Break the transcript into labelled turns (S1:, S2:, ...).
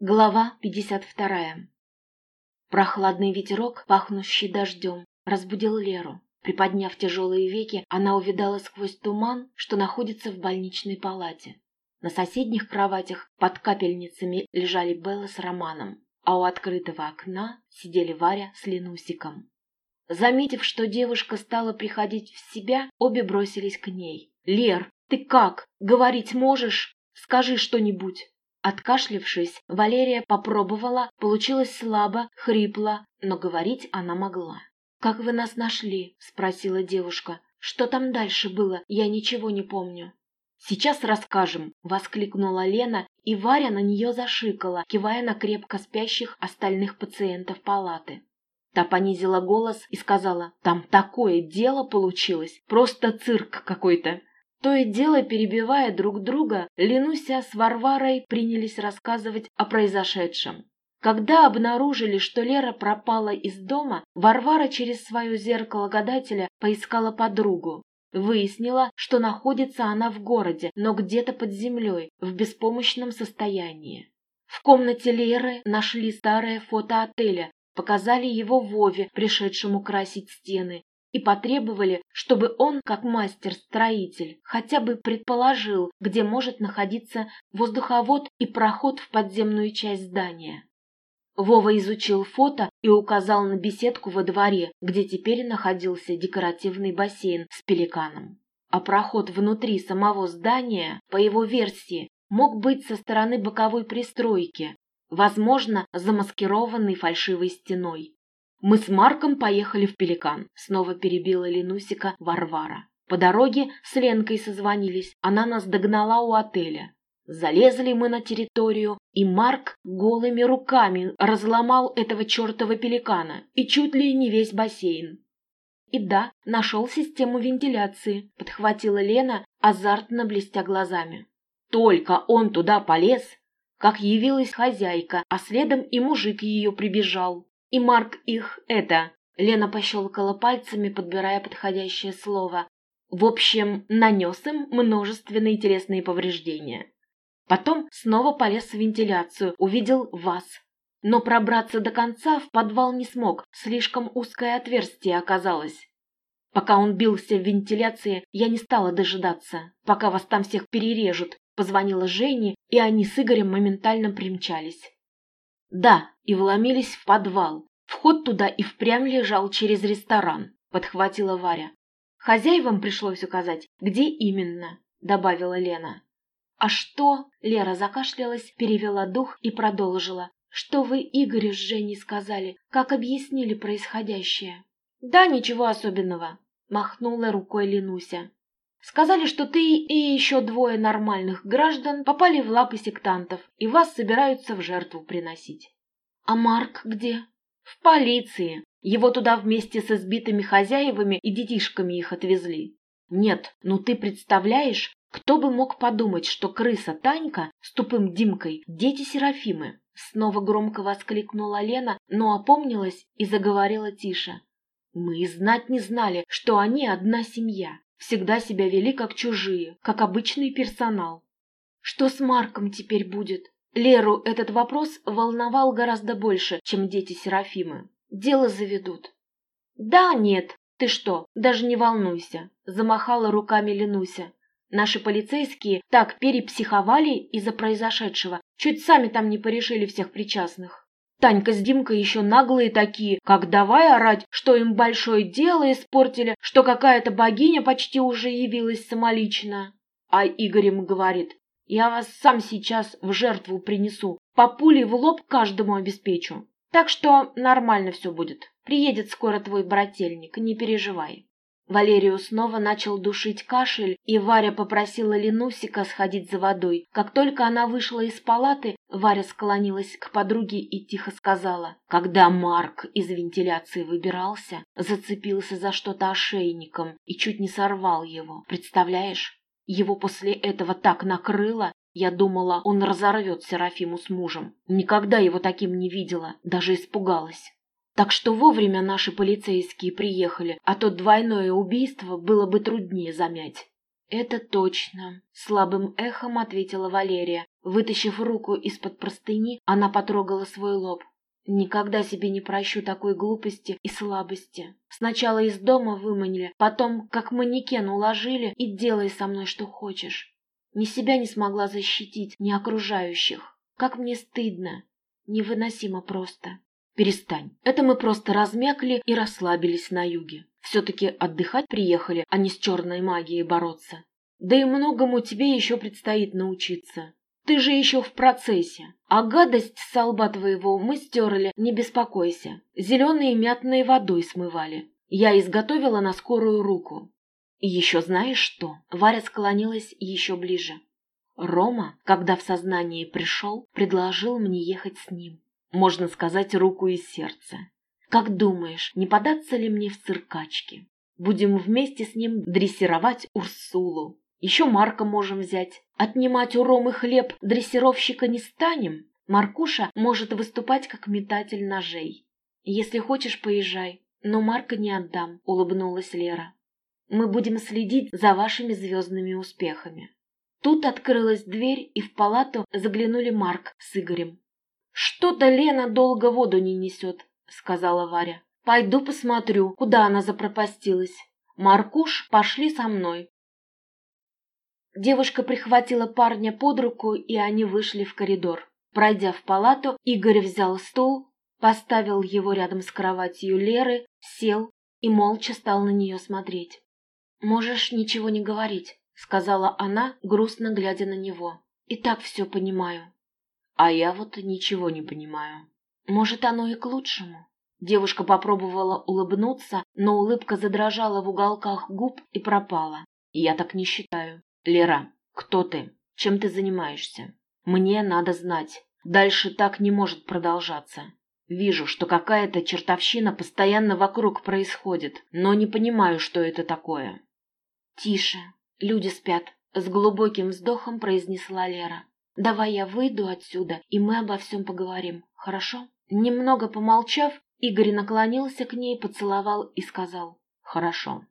S1: Глава 52. Прохладный ветерок, пахнущий дождем, разбудил Леру. Приподняв тяжелые веки, она увидала сквозь туман, что находится в больничной палате. На соседних кроватях под капельницами лежали Белла с Романом, а у открытого окна сидели Варя с Ленусиком. Заметив, что девушка стала приходить в себя, обе бросились к ней. «Лер, ты как? Говорить можешь? Скажи что-нибудь!» Откашлившись, Валерия попробовала, получилось слабо, хрипло, но говорить она могла. «Как вы нас нашли?» – спросила девушка. «Что там дальше было? Я ничего не помню». «Сейчас расскажем!» – воскликнула Лена, и Варя на нее зашикала, кивая на крепко спящих остальных пациентов палаты. Та понизила голос и сказала, «Там такое дело получилось, просто цирк какой-то. То и дело, перебивая друг друга, Ленуся с Варварой принялись рассказывать о произошедшем. Когда обнаружили, что Лера пропала из дома, Варвара через свое зеркало гадателя поискала подругу. Выяснила, что находится она в городе, но где-то под землей, в беспомощном состоянии. В комнате Леры нашли старое фото отеля, показали его Вове, пришедшему красить стены, и потребовали, чтобы он, как мастер-строитель, хотя бы предположил, где может находиться воздуховод и проход в подземную часть здания. Вова изучил фото и указал на беседку во дворе, где теперь находился декоративный бассейн с пеликаном. А проход внутри самого здания, по его версии, мог быть со стороны боковой пристройки, возможно, замаскированный фальшивой стеной. Мы с Марком поехали в Пеликан, снова перебила Ленусика Варвара. По дороге с Ленкой созвонились, она нас догнала у отеля. Залезли мы на территорию, и Марк голыми руками разломал этого чертова пеликана и чуть ли не весь бассейн. И да, нашел систему вентиляции, подхватила Лена, азартно блестя глазами. Только он туда полез, как явилась хозяйка, а следом и мужик ее прибежал. И Марк их это... Лена пощелкала пальцами, подбирая подходящее слово. В общем, нанес им множественные телесные повреждения. Потом снова полез в вентиляцию, увидел вас. Но пробраться до конца в подвал не смог, слишком узкое отверстие оказалось. Пока он бился в вентиляции, я не стала дожидаться, пока вас там всех перережут. Позвонила Жене, и они с Игорем моментально примчались. Да, и вломились в подвал. Вход туда и впрямь лежал через ресторан, подхватила Варя. Хозяевам пришлось указать, где именно, добавила Лена. А что? Лера закашлялась, перевела дух и продолжила. Что вы Игорю с Женей сказали? Как объяснили происходящее? Да, ничего особенного, махнула рукой Ленуся. Сказали, что ты и еще двое нормальных граждан попали в лапы сектантов и вас собираются в жертву приносить. А Марк где? В полиции. Его туда вместе с избитыми хозяевами и детишками их отвезли. Нет, ну ты представляешь, кто бы мог подумать, что крыса Танька с тупым Димкой – дети Серафимы? Снова громко воскликнула Лена, но опомнилась и заговорила тише. Мы и знать не знали, что они одна семья всегда себя вели как чужие, как обычный персонал. Что с Марком теперь будет? Леру этот вопрос волновал гораздо больше, чем дети Серафимы. Дело заведут. Да, нет, ты что, даже не волнуйся, замахала руками Ленуся. Наши полицейские так перепсиховали из-за произошедшего, чуть сами там не порешили всех причастных. Танька с Димкой еще наглые такие, как давай орать, что им большое дело испортили, что какая-то богиня почти уже явилась самолично. А Игорь им говорит, я вас сам сейчас в жертву принесу, по пуле в лоб каждому обеспечу. Так что нормально все будет. Приедет скоро твой брательник, не переживай. Валерию снова начал душить кашель, и Варя попросила Ленусика сходить за водой. Как только она вышла из палаты, Варя склонилась к подруге и тихо сказала. Когда Марк из вентиляции выбирался, зацепился за что-то ошейником и чуть не сорвал его. Представляешь? Его после этого так накрыло, я думала, он разорвет Серафиму с мужем. Никогда его таким не видела, даже испугалась. Так что вовремя наши полицейские приехали, а то двойное убийство было бы труднее замять. «Это точно», — слабым эхом ответила Валерия. Вытащив руку из-под простыни, она потрогала свой лоб. Никогда себе не прощу такой глупости и слабости. Сначала из дома выманили, потом как манекен уложили и делай со мной что хочешь. Ни себя не смогла защитить, ни окружающих. Как мне стыдно. Невыносимо просто. Перестань. Это мы просто размякли и расслабились на юге. Все-таки отдыхать приехали, а не с черной магией бороться. Да и многому тебе еще предстоит научиться. Ты же еще в процессе. А гадость с лба твоего мы стерли, не беспокойся. Зеленые мятной водой смывали. Я изготовила на скорую руку. Еще знаешь что? Варя склонилась еще ближе. Рома, когда в сознание пришел, предложил мне ехать с ним. Можно сказать, руку и сердце. Как думаешь, не податься ли мне в циркачки? Будем вместе с ним дрессировать Урсулу. Еще Марка можем взять. Отнимать у Ромы хлеб дрессировщика не станем. Маркуша может выступать как метатель ножей. Если хочешь, поезжай. Но Марка не отдам, улыбнулась Лера. Мы будем следить за вашими звездными успехами. Тут открылась дверь, и в палату заглянули Марк с Игорем. «Что-то Лена долго воду не несет», — сказала Варя. «Пойду посмотрю, куда она запропастилась. Маркуш, пошли со мной». Девушка прихватила парня под руку, и они вышли в коридор. Пройдя в палату, Игорь взял стул, поставил его рядом с кроватью Леры, сел и молча стал на нее смотреть. «Можешь ничего не говорить», — сказала она, грустно глядя на него. «И так все понимаю». «А я вот ничего не понимаю». «Может, оно и к лучшему». Девушка попробовала улыбнуться, но улыбка задрожала в уголках губ и пропала. «Я так не считаю». «Лера, кто ты? Чем ты занимаешься? Мне надо знать. Дальше так не может продолжаться. Вижу, что какая-то чертовщина постоянно вокруг происходит, но не понимаю, что это такое». «Тише, люди спят», — с глубоким вздохом произнесла Лера. «Давай я выйду отсюда, и мы обо всем поговорим, хорошо?» Немного помолчав, Игорь наклонился к ней, поцеловал и сказал «Хорошо».